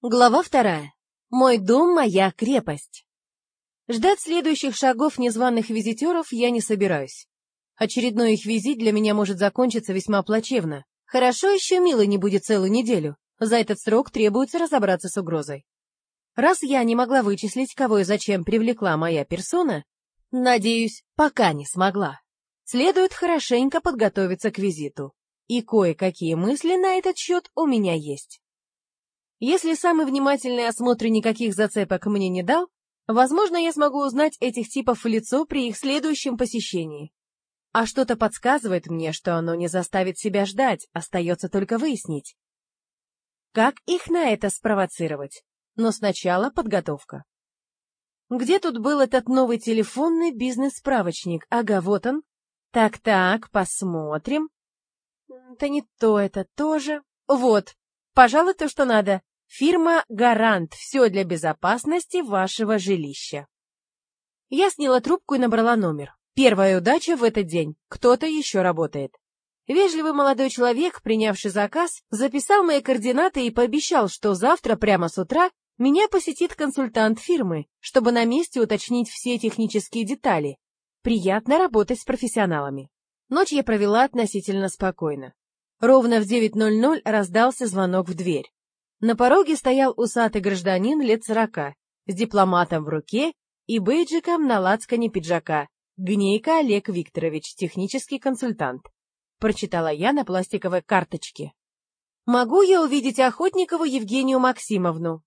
Глава вторая. Мой дом — моя крепость. Ждать следующих шагов незваных визитеров я не собираюсь. Очередной их визит для меня может закончиться весьма плачевно. Хорошо еще Мила не будет целую неделю. За этот срок требуется разобраться с угрозой. Раз я не могла вычислить, кого и зачем привлекла моя персона, надеюсь, пока не смогла. Следует хорошенько подготовиться к визиту. И кое-какие мысли на этот счет у меня есть. Если самый внимательный осмотр никаких зацепок мне не дал, возможно, я смогу узнать этих типов в лицо при их следующем посещении. А что-то подсказывает мне, что оно не заставит себя ждать, остается только выяснить. Как их на это спровоцировать? Но сначала подготовка. Где тут был этот новый телефонный бизнес-справочник? Ага, вот он. Так-так, посмотрим. Да не то это тоже. Вот, пожалуй, то, что надо. Фирма «Гарант» — все для безопасности вашего жилища. Я сняла трубку и набрала номер. Первая удача в этот день. Кто-то еще работает. Вежливый молодой человек, принявший заказ, записал мои координаты и пообещал, что завтра прямо с утра меня посетит консультант фирмы, чтобы на месте уточнить все технические детали. Приятно работать с профессионалами. Ночь я провела относительно спокойно. Ровно в 9.00 раздался звонок в дверь. На пороге стоял усатый гражданин лет сорока, с дипломатом в руке и бейджиком на лацкане пиджака. Гнейка Олег Викторович, технический консультант. Прочитала я на пластиковой карточке. «Могу я увидеть Охотникову Евгению Максимовну?»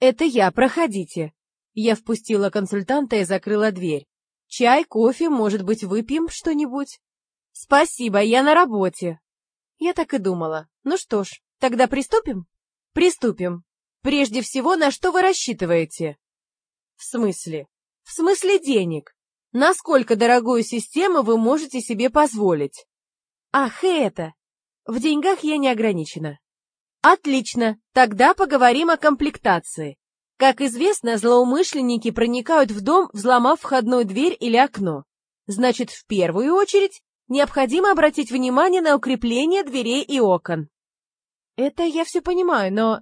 «Это я, проходите». Я впустила консультанта и закрыла дверь. «Чай, кофе, может быть, выпьем что-нибудь?» «Спасибо, я на работе». Я так и думала. Ну что ж, тогда приступим? Приступим. Прежде всего, на что вы рассчитываете? В смысле? В смысле денег. Насколько дорогую систему вы можете себе позволить? Ах, это! В деньгах я не ограничена. Отлично, тогда поговорим о комплектации. Как известно, злоумышленники проникают в дом, взломав входную дверь или окно. Значит, в первую очередь, необходимо обратить внимание на укрепление дверей и окон. Это я все понимаю, но...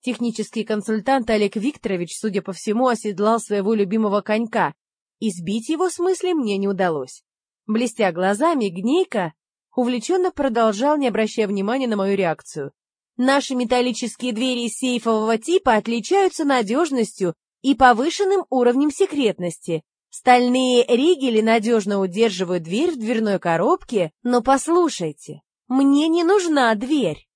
Технический консультант Олег Викторович, судя по всему, оседлал своего любимого конька, и сбить его с мысли мне не удалось. Блестя глазами, Гнейка увлеченно продолжал, не обращая внимания на мою реакцию. Наши металлические двери сейфового типа отличаются надежностью и повышенным уровнем секретности. Стальные ригели надежно удерживают дверь в дверной коробке, но послушайте, мне не нужна дверь.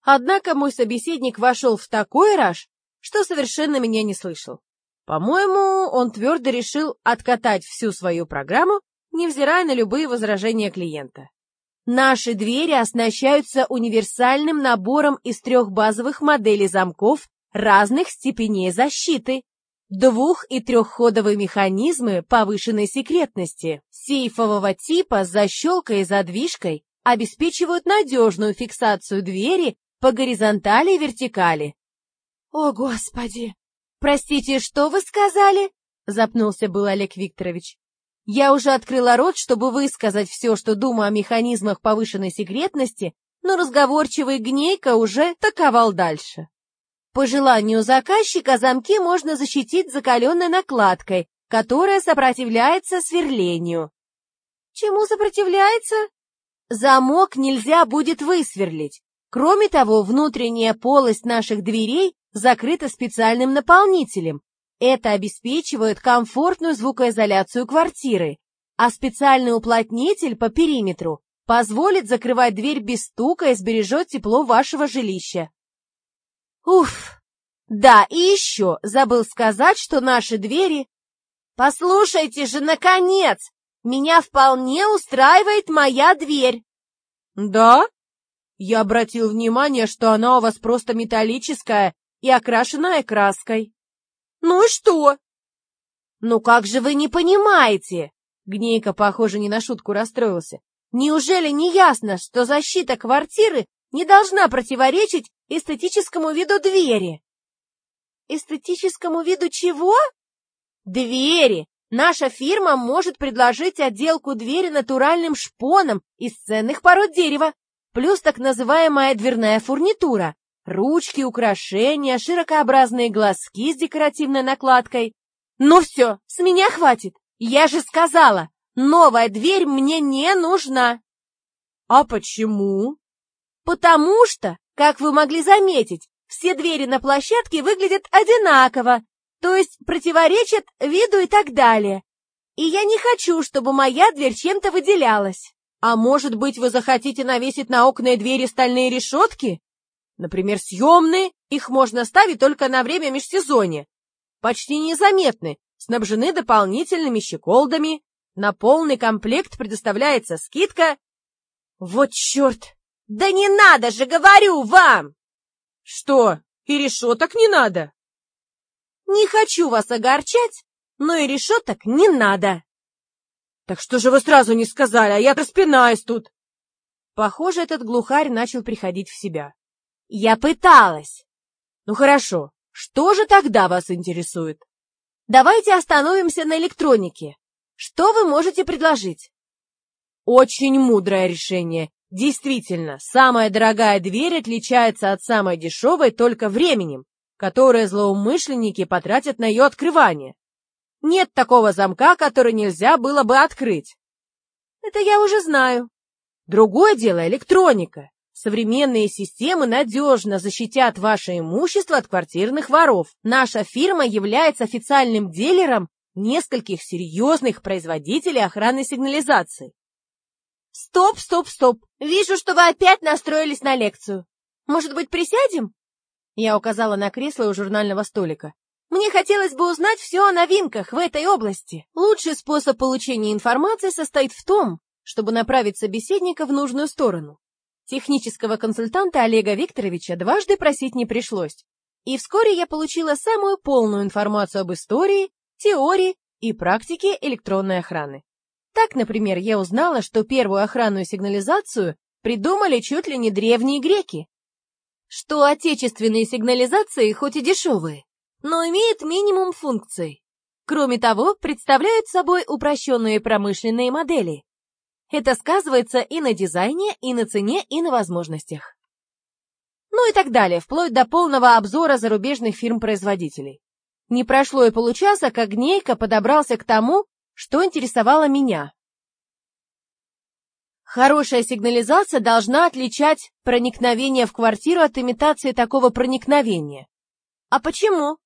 Однако мой собеседник вошел в такой раж, что совершенно меня не слышал. По-моему, он твердо решил откатать всю свою программу, невзирая на любые возражения клиента. Наши двери оснащаются универсальным набором из трех базовых моделей замков разных степеней защиты, двух- и трехходовые механизмы повышенной секретности, сейфового типа с защелкой и задвижкой обеспечивают надежную фиксацию двери по горизонтали и вертикали. «О, Господи! Простите, что вы сказали?» — запнулся был Олег Викторович. «Я уже открыла рот, чтобы высказать все, что думаю о механизмах повышенной секретности, но разговорчивый гнейка уже таковал дальше. По желанию заказчика замки можно защитить закаленной накладкой, которая сопротивляется сверлению. Чему сопротивляется? Замок нельзя будет высверлить. Кроме того, внутренняя полость наших дверей закрыта специальным наполнителем. Это обеспечивает комфортную звукоизоляцию квартиры, а специальный уплотнитель по периметру позволит закрывать дверь без стука и сбережет тепло вашего жилища. Уф! Да, и еще забыл сказать, что наши двери... Послушайте же, наконец! Меня вполне устраивает моя дверь. Да? Я обратил внимание, что она у вас просто металлическая и окрашенная краской. Ну и что? Ну как же вы не понимаете? Гнейка, похоже, не на шутку расстроился. Неужели не ясно, что защита квартиры не должна противоречить эстетическому виду двери? Эстетическому виду чего? Двери! Наша фирма может предложить отделку двери натуральным шпоном из ценных пород дерева, плюс так называемая дверная фурнитура. Ручки, украшения, широкообразные глазки с декоративной накладкой. Ну все, с меня хватит. Я же сказала, новая дверь мне не нужна. А почему? Потому что, как вы могли заметить, все двери на площадке выглядят одинаково, то есть противоречат виду и так далее. И я не хочу, чтобы моя дверь чем-то выделялась. А может быть, вы захотите навесить на окна и двери стальные решетки? Например, съемные, их можно ставить только на время межсезонья. Почти незаметны, снабжены дополнительными щеколдами. На полный комплект предоставляется скидка. Вот черт! Да не надо же, говорю вам! Что, и решеток не надо? Не хочу вас огорчать, но и решеток не надо. Так что же вы сразу не сказали, а я распинаюсь тут. Похоже, этот глухарь начал приходить в себя. Я пыталась. Ну хорошо, что же тогда вас интересует? Давайте остановимся на электронике. Что вы можете предложить? Очень мудрое решение. Действительно, самая дорогая дверь отличается от самой дешевой только временем, которое злоумышленники потратят на ее открывание. Нет такого замка, который нельзя было бы открыть. Это я уже знаю. Другое дело электроника. Современные системы надежно защитят ваше имущество от квартирных воров. Наша фирма является официальным дилером нескольких серьезных производителей охранной сигнализации. Стоп, стоп, стоп. Вижу, что вы опять настроились на лекцию. Может быть, присядем? Я указала на кресло у журнального столика. Мне хотелось бы узнать все о новинках в этой области. Лучший способ получения информации состоит в том, чтобы направить собеседника в нужную сторону. Технического консультанта Олега Викторовича дважды просить не пришлось, и вскоре я получила самую полную информацию об истории, теории и практике электронной охраны. Так, например, я узнала, что первую охранную сигнализацию придумали чуть ли не древние греки, что отечественные сигнализации хоть и дешевые, но имеют минимум функций. Кроме того, представляют собой упрощенные промышленные модели, это сказывается и на дизайне, и на цене, и на возможностях. Ну и так далее, вплоть до полного обзора зарубежных фирм-производителей. Не прошло и получаса, как Гнейка подобрался к тому, что интересовало меня. Хорошая сигнализация должна отличать проникновение в квартиру от имитации такого проникновения. А почему?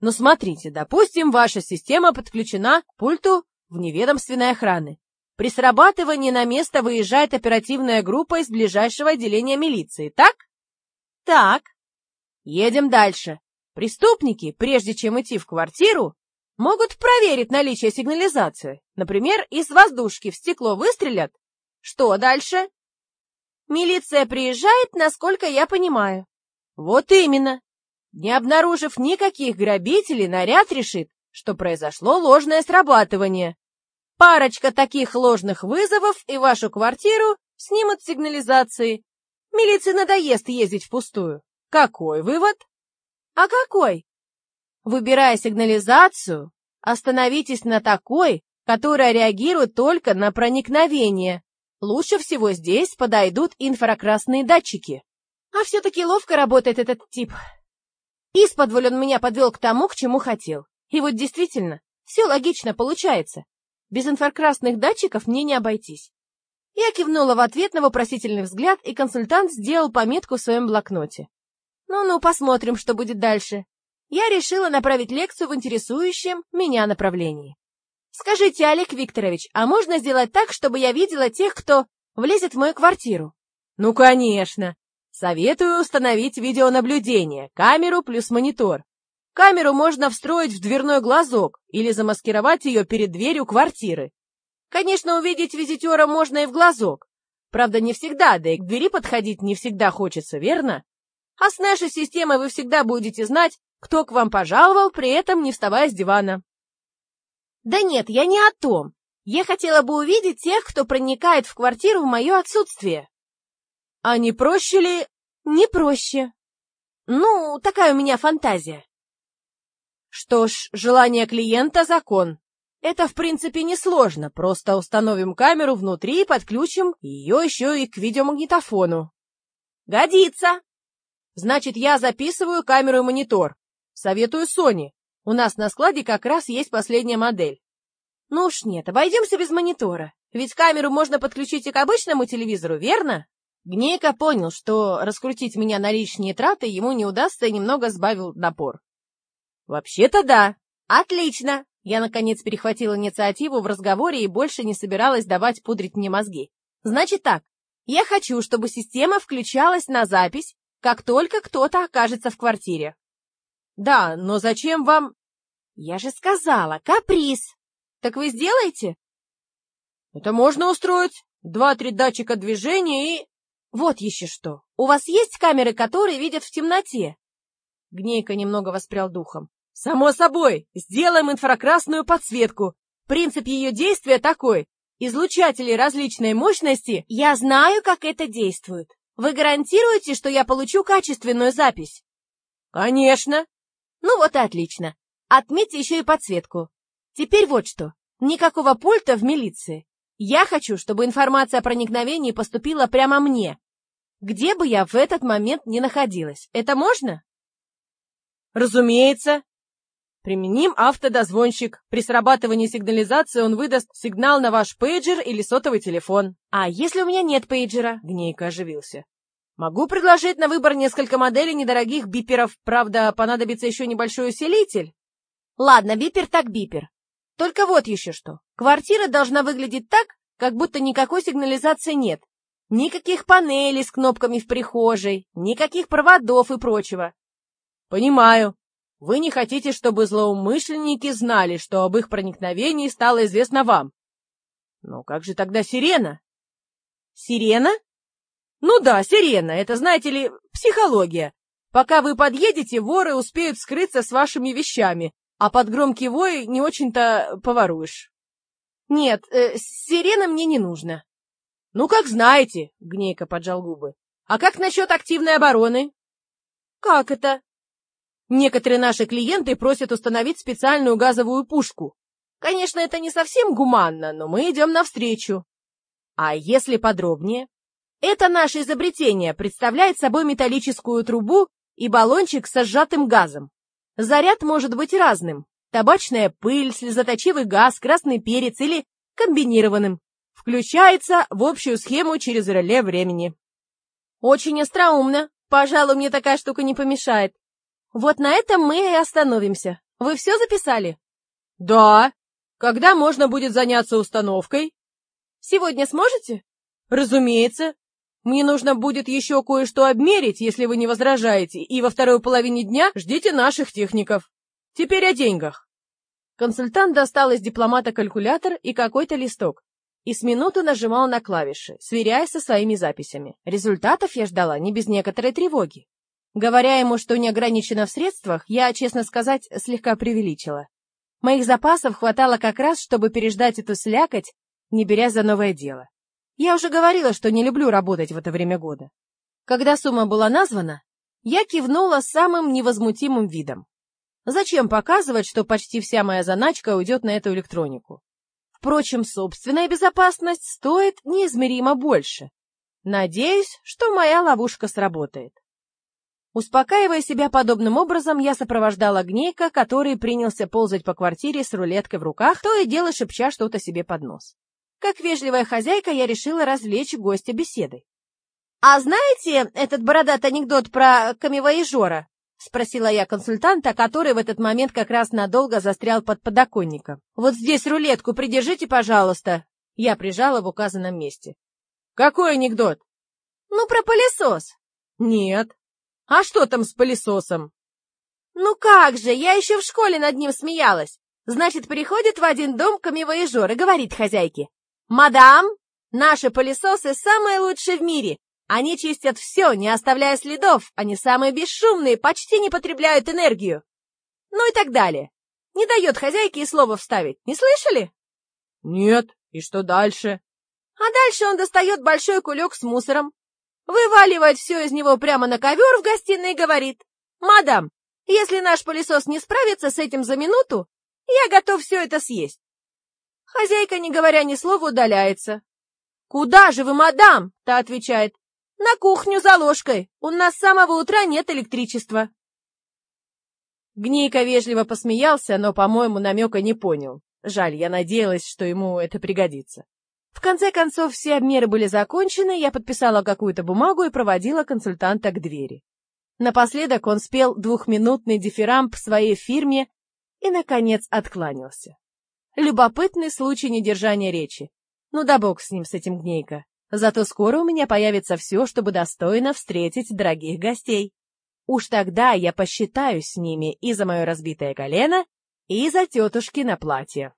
Ну смотрите, допустим, ваша система подключена к пульту вневедомственной охраны. При срабатывании на место выезжает оперативная группа из ближайшего отделения милиции, так? Так. Едем дальше. Преступники, прежде чем идти в квартиру, могут проверить наличие сигнализации. Например, из воздушки в стекло выстрелят. Что дальше? Милиция приезжает, насколько я понимаю. Вот именно. Не обнаружив никаких грабителей, наряд решит, что произошло ложное срабатывание. Парочка таких ложных вызовов, и вашу квартиру снимут сигнализации. Милиции надоест ездить впустую. Какой вывод? А какой? Выбирая сигнализацию, остановитесь на такой, которая реагирует только на проникновение. Лучше всего здесь подойдут инфракрасные датчики. А все-таки ловко работает этот тип. Исподволь он меня подвел к тому, к чему хотел. И вот действительно, все логично получается. Без инфракрасных датчиков мне не обойтись. Я кивнула в ответ на вопросительный взгляд, и консультант сделал пометку в своем блокноте. Ну-ну, посмотрим, что будет дальше. Я решила направить лекцию в интересующем меня направлении. Скажите, Олег Викторович, а можно сделать так, чтобы я видела тех, кто влезет в мою квартиру? Ну, конечно. Советую установить видеонаблюдение, камеру плюс монитор. Камеру можно встроить в дверной глазок или замаскировать ее перед дверью квартиры. Конечно, увидеть визитера можно и в глазок. Правда, не всегда, да и к двери подходить не всегда хочется, верно? А с нашей системой вы всегда будете знать, кто к вам пожаловал, при этом не вставая с дивана. Да нет, я не о том. Я хотела бы увидеть тех, кто проникает в квартиру в мое отсутствие. А не проще ли... Не проще. Ну, такая у меня фантазия. Что ж, желание клиента — закон. Это, в принципе, несложно, просто установим камеру внутри и подключим ее еще и к видеомагнитофону. Годится! Значит, я записываю камеру и монитор. Советую Соне. У нас на складе как раз есть последняя модель. Ну уж нет, обойдемся без монитора. Ведь камеру можно подключить и к обычному телевизору, верно? Гнейка понял, что раскрутить меня на лишние траты ему не удастся и немного сбавил напор. Вообще-то да. Отлично. Я, наконец, перехватила инициативу в разговоре и больше не собиралась давать пудрить мне мозги. Значит так, я хочу, чтобы система включалась на запись, как только кто-то окажется в квартире. Да, но зачем вам... Я же сказала, каприз. Так вы сделаете? Это можно устроить. Два-три датчика движения и... Вот еще что. У вас есть камеры, которые видят в темноте? Гнейка немного воспрял духом. Само собой, сделаем инфракрасную подсветку. Принцип ее действия такой. Излучатели различной мощности... Я знаю, как это действует. Вы гарантируете, что я получу качественную запись? Конечно. Ну вот и отлично. Отметьте еще и подсветку. Теперь вот что. Никакого пульта в милиции. Я хочу, чтобы информация о проникновении поступила прямо мне. Где бы я в этот момент ни находилась. Это можно? Разумеется. Применим автодозвонщик. При срабатывании сигнализации он выдаст сигнал на ваш пейджер или сотовый телефон. А если у меня нет пейджера? Гнейка оживился. Могу предложить на выбор несколько моделей недорогих биперов. Правда, понадобится еще небольшой усилитель. Ладно, бипер так бипер. Только вот еще что. Квартира должна выглядеть так, как будто никакой сигнализации нет. Никаких панелей с кнопками в прихожей, никаких проводов и прочего. Понимаю. Вы не хотите, чтобы злоумышленники знали, что об их проникновении стало известно вам. Но как же тогда сирена? Сирена? Ну да, сирена, это, знаете ли, психология. Пока вы подъедете, воры успеют скрыться с вашими вещами, а под громкий вой не очень-то поворуешь. Нет, э, сирена мне не нужно. Ну, как знаете, — Гнейка поджал губы. А как насчет активной обороны? Как это? Некоторые наши клиенты просят установить специальную газовую пушку. Конечно, это не совсем гуманно, но мы идем навстречу. А если подробнее? Это наше изобретение представляет собой металлическую трубу и баллончик со сжатым газом. Заряд может быть разным. Табачная пыль, слезоточивый газ, красный перец или комбинированным. Включается в общую схему через реле времени. Очень остроумно. Пожалуй, мне такая штука не помешает. Вот на этом мы и остановимся. Вы все записали? Да. Когда можно будет заняться установкой? Сегодня сможете? Разумеется. Мне нужно будет еще кое-что обмерить, если вы не возражаете, и во второй половине дня ждите наших техников. Теперь о деньгах. Консультант достал из дипломата калькулятор и какой-то листок. И с минуту нажимал на клавиши, сверяясь со своими записями. Результатов я ждала не без некоторой тревоги. Говоря ему, что не ограничено в средствах, я, честно сказать, слегка преувеличила. Моих запасов хватало как раз, чтобы переждать эту слякоть, не беря за новое дело. Я уже говорила, что не люблю работать в это время года. Когда сумма была названа, я кивнула самым невозмутимым видом. Зачем показывать, что почти вся моя заначка уйдет на эту электронику? Впрочем, собственная безопасность стоит неизмеримо больше. Надеюсь, что моя ловушка сработает. Успокаивая себя подобным образом, я сопровождала гнейка, который принялся ползать по квартире с рулеткой в руках, то и дело шепча что-то себе под нос. Как вежливая хозяйка, я решила развлечь гостя беседой. «А знаете этот бородатый анекдот про камевоежора?» — спросила я консультанта, который в этот момент как раз надолго застрял под подоконником. «Вот здесь рулетку придержите, пожалуйста». Я прижала в указанном месте. «Какой анекдот?» «Ну, про пылесос». «Нет». «А что там с пылесосом?» «Ну как же, я еще в школе над ним смеялась. Значит, приходит в один дом камевоежор и говорит хозяйке, «Мадам, наши пылесосы самые лучшие в мире. Они чистят все, не оставляя следов. Они самые бесшумные, почти не потребляют энергию». Ну и так далее. Не дает хозяйке и слова вставить. Не слышали? Нет. И что дальше? А дальше он достает большой кулек с мусором, вываливает все из него прямо на ковер в гостиной и говорит, «Мадам, если наш пылесос не справится с этим за минуту, я готов все это съесть». Хозяйка, не говоря ни слова, удаляется. «Куда же вы, мадам?» — та отвечает. На кухню за ложкой. У нас с самого утра нет электричества. Гнейка вежливо посмеялся, но, по-моему, намека не понял. Жаль, я надеялась, что ему это пригодится. В конце концов, все обмеры были закончены, я подписала какую-то бумагу и проводила консультанта к двери. Напоследок он спел двухминутный дифирамб своей фирме и, наконец, откланялся. Любопытный случай недержания речи. Ну да бог с ним, с этим гнейка. Зато скоро у меня появится все, чтобы достойно встретить дорогих гостей. Уж тогда я посчитаюсь с ними и за мое разбитое колено, и за тетушки на платье.